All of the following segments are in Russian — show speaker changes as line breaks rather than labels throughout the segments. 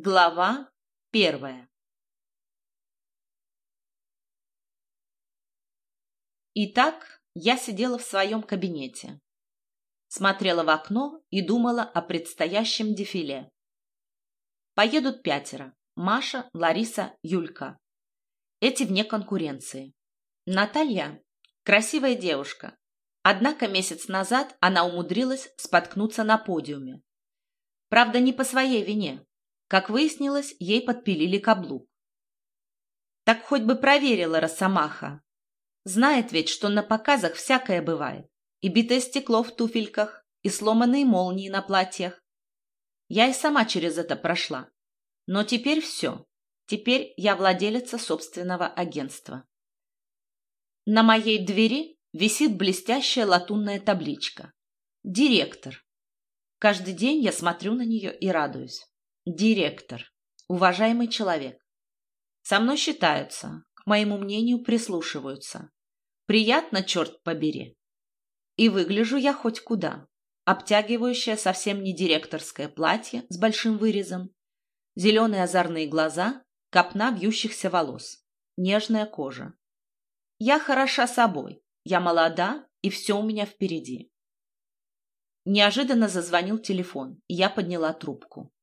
Глава первая Итак, я сидела в своем кабинете. Смотрела в окно и думала о предстоящем дефиле. Поедут пятеро. Маша, Лариса, Юлька. Эти вне конкуренции. Наталья – красивая девушка. Однако месяц назад она умудрилась споткнуться на подиуме. Правда, не по своей вине. Как выяснилось, ей подпилили каблук. Так хоть бы проверила Росомаха. Знает ведь, что на показах всякое бывает. И битое стекло в туфельках, и сломанные молнии на платьях. Я и сама через это прошла. Но теперь все. Теперь я владелица собственного агентства. На моей двери висит блестящая латунная табличка. Директор. Каждый день я смотрю на нее и радуюсь. Директор. Уважаемый человек. Со мной считаются, к моему мнению прислушиваются. Приятно, черт побери. И выгляжу я хоть куда. Обтягивающее совсем не директорское платье с большим вырезом, зеленые озорные глаза, копна вьющихся волос, нежная кожа. Я хороша собой, я молода, и все у меня впереди. Неожиданно зазвонил телефон, и я подняла трубку.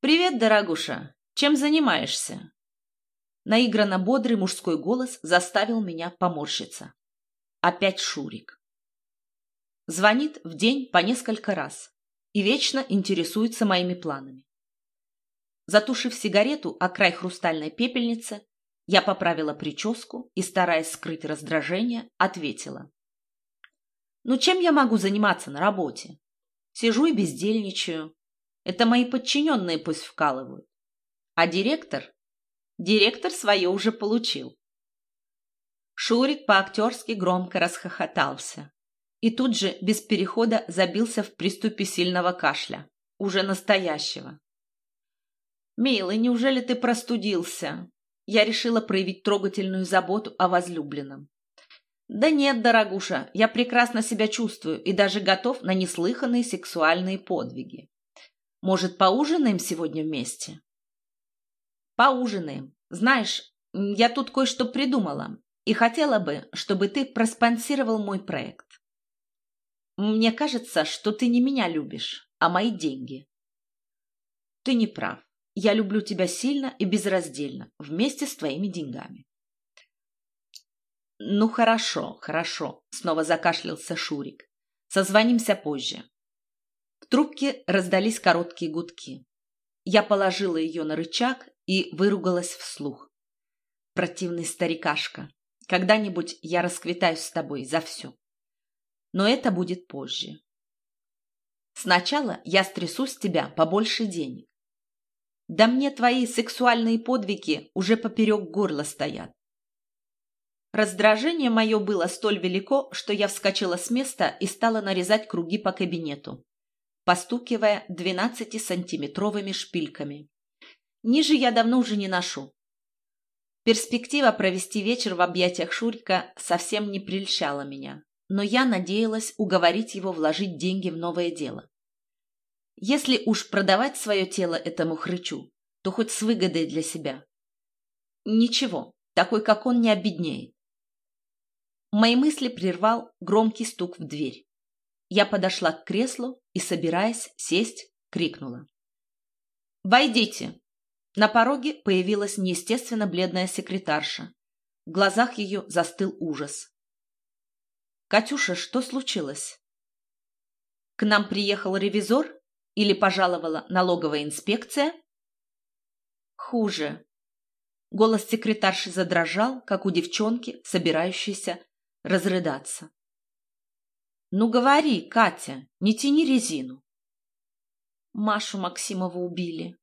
«Привет, дорогуша! Чем занимаешься?» Наигранно бодрый мужской голос заставил меня поморщиться. Опять Шурик. Звонит в день по несколько раз и вечно интересуется моими планами. Затушив сигарету о край хрустальной пепельницы, я поправила прическу и, стараясь скрыть раздражение, ответила. «Ну чем я могу заниматься на работе? Сижу и бездельничаю, это мои подчиненные пусть вкалывают. А директор? Директор свое уже получил. Шурик по-актерски громко расхохотался. И тут же, без перехода, забился в приступе сильного кашля. Уже настоящего. «Милый, неужели ты простудился?» Я решила проявить трогательную заботу о возлюбленном. «Да нет, дорогуша, я прекрасно себя чувствую и даже готов на неслыханные сексуальные подвиги. Может, поужинаем сегодня вместе? Поужинаем. Знаешь, я тут кое-что придумала и хотела бы, чтобы ты проспонсировал мой проект. Мне кажется, что ты не меня любишь, а мои деньги. Ты не прав. Я люблю тебя сильно и безраздельно, вместе с твоими деньгами. Ну хорошо, хорошо, снова закашлялся Шурик. Созвонимся позже трубке раздались короткие гудки. Я положила ее на рычаг и выругалась вслух. Противный старикашка. Когда-нибудь я расквитаюсь с тобой за все. Но это будет позже. Сначала я стрясу с тебя побольше денег. Да мне твои сексуальные подвиги уже поперек горла стоят. Раздражение мое было столь велико, что я вскочила с места и стала нарезать круги по кабинету постукивая двенадцатисантиметровыми шпильками. Ниже я давно уже не ношу. Перспектива провести вечер в объятиях Шурика совсем не прельщала меня, но я надеялась уговорить его вложить деньги в новое дело. Если уж продавать свое тело этому хрычу, то хоть с выгодой для себя. Ничего, такой как он не обеднеет. Мои мысли прервал громкий стук в дверь. Я подошла к креслу и, собираясь сесть, крикнула. «Войдите!» На пороге появилась неестественно бледная секретарша. В глазах ее застыл ужас. «Катюша, что случилось?» «К нам приехал ревизор или пожаловала налоговая инспекция?» «Хуже». Голос секретарши задрожал, как у девчонки, собирающейся разрыдаться. Ну говори, Катя, не тяни резину. Машу Максимову убили.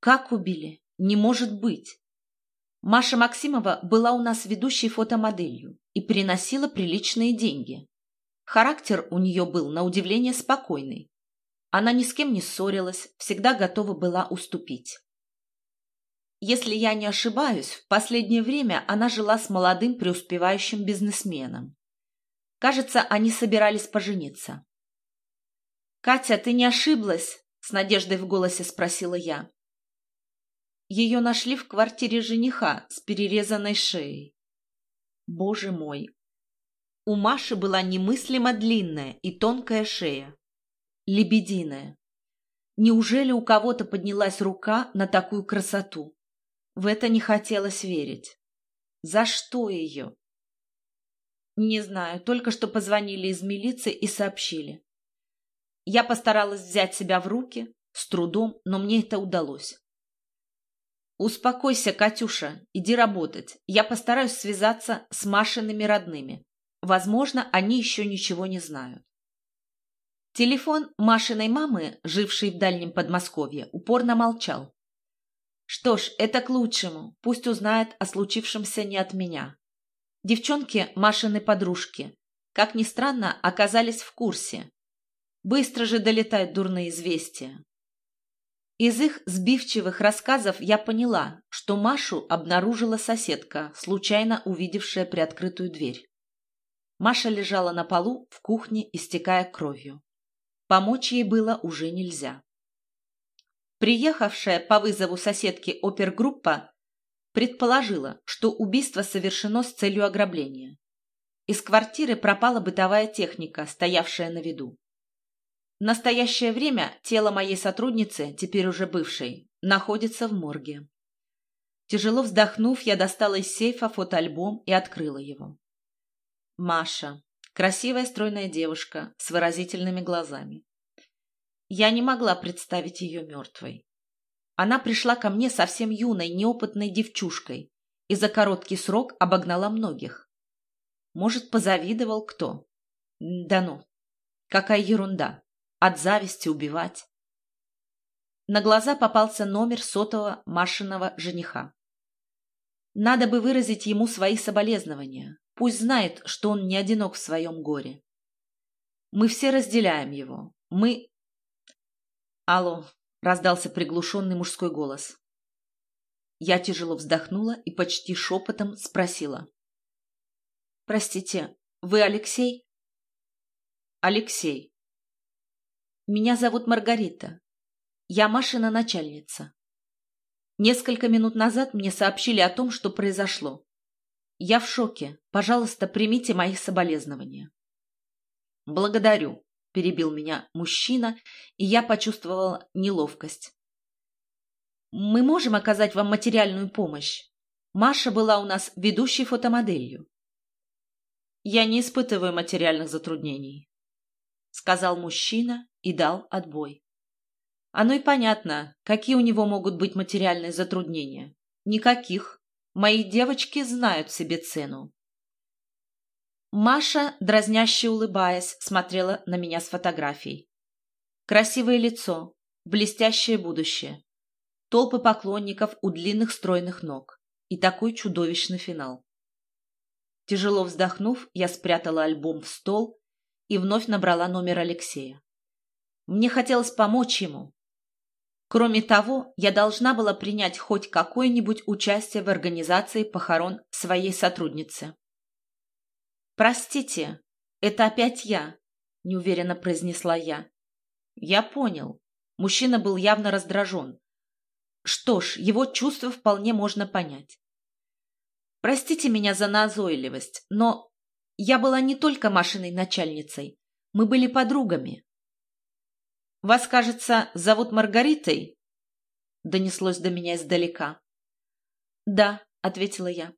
Как убили? Не может быть. Маша Максимова была у нас ведущей фотомоделью и приносила приличные деньги. Характер у нее был, на удивление, спокойный. Она ни с кем не ссорилась, всегда готова была уступить. Если я не ошибаюсь, в последнее время она жила с молодым преуспевающим бизнесменом. Кажется, они собирались пожениться. «Катя, ты не ошиблась?» — С надеждой в голосе спросила я. Ее нашли в квартире жениха с перерезанной шеей. Боже мой! У Маши была немыслимо длинная и тонкая шея. Лебединая. Неужели у кого-то поднялась рука на такую красоту? В это не хотелось верить. За что ее? Не знаю, только что позвонили из милиции и сообщили. Я постаралась взять себя в руки, с трудом, но мне это удалось. «Успокойся, Катюша, иди работать. Я постараюсь связаться с Машиными родными. Возможно, они еще ничего не знают». Телефон Машиной мамы, жившей в дальнем Подмосковье, упорно молчал. Что ж, это к лучшему. Пусть узнает о случившемся не от меня. Девчонки Машины подружки, как ни странно, оказались в курсе. Быстро же долетают дурные известия. Из их сбивчивых рассказов я поняла, что Машу обнаружила соседка, случайно увидевшая приоткрытую дверь. Маша лежала на полу в кухне, истекая кровью. Помочь ей было уже нельзя. Приехавшая по вызову соседки опергруппа предположила, что убийство совершено с целью ограбления. Из квартиры пропала бытовая техника, стоявшая на виду. В настоящее время тело моей сотрудницы, теперь уже бывшей, находится в морге. Тяжело вздохнув, я достала из сейфа фотоальбом и открыла его. Маша. Красивая стройная девушка с выразительными глазами. Я не могла представить ее мертвой. Она пришла ко мне совсем юной, неопытной девчушкой и за короткий срок обогнала многих. Может, позавидовал кто? Да ну, какая ерунда. От зависти убивать. На глаза попался номер сотового Машиного жениха. Надо бы выразить ему свои соболезнования. Пусть знает, что он не одинок в своем горе. Мы все разделяем его. Мы... Алло, раздался приглушенный мужской голос. Я тяжело вздохнула и почти шепотом спросила. «Простите, вы Алексей?» «Алексей», меня зовут Маргарита. Я Машина начальница. Несколько минут назад мне сообщили о том, что произошло. Я в шоке. Пожалуйста, примите мои соболезнования. Благодарю, перебил меня мужчина, и я почувствовала неловкость. Мы можем оказать вам материальную помощь. Маша была у нас ведущей фотомоделью. Я не испытываю материальных затруднений, сказал мужчина и дал отбой. Оно и понятно, какие у него могут быть материальные затруднения. Никаких. Мои девочки знают себе цену. Маша, дразняще улыбаясь, смотрела на меня с фотографией. Красивое лицо, блестящее будущее, толпы поклонников у длинных стройных ног и такой чудовищный финал. Тяжело вздохнув, я спрятала альбом в стол и вновь набрала номер Алексея. Мне хотелось помочь ему. Кроме того, я должна была принять хоть какое-нибудь участие в организации похорон своей сотрудницы. «Простите, это опять я», — неуверенно произнесла я. «Я понял». Мужчина был явно раздражен. Что ж, его чувства вполне можно понять. Простите меня за назойливость, но я была не только Машиной начальницей. Мы были подругами. «Вас, кажется, зовут Маргаритой?» Донеслось до меня издалека. «Да», — ответила я.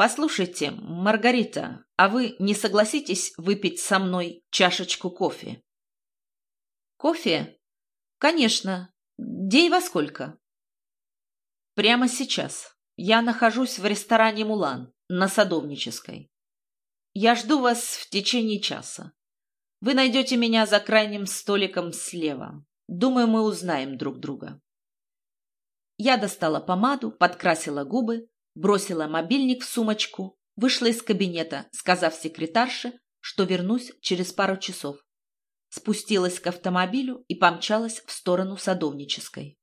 «Послушайте, Маргарита, а вы не согласитесь выпить со мной чашечку кофе?» «Кофе? Конечно. Где во сколько?» «Прямо сейчас. Я нахожусь в ресторане «Мулан» на Садовнической. Я жду вас в течение часа. Вы найдете меня за крайним столиком слева. Думаю, мы узнаем друг друга. Я достала помаду, подкрасила губы, бросила мобильник в сумочку, вышла из кабинета, сказав секретарше, что вернусь через пару часов. Спустилась к автомобилю и помчалась в сторону Садовнической.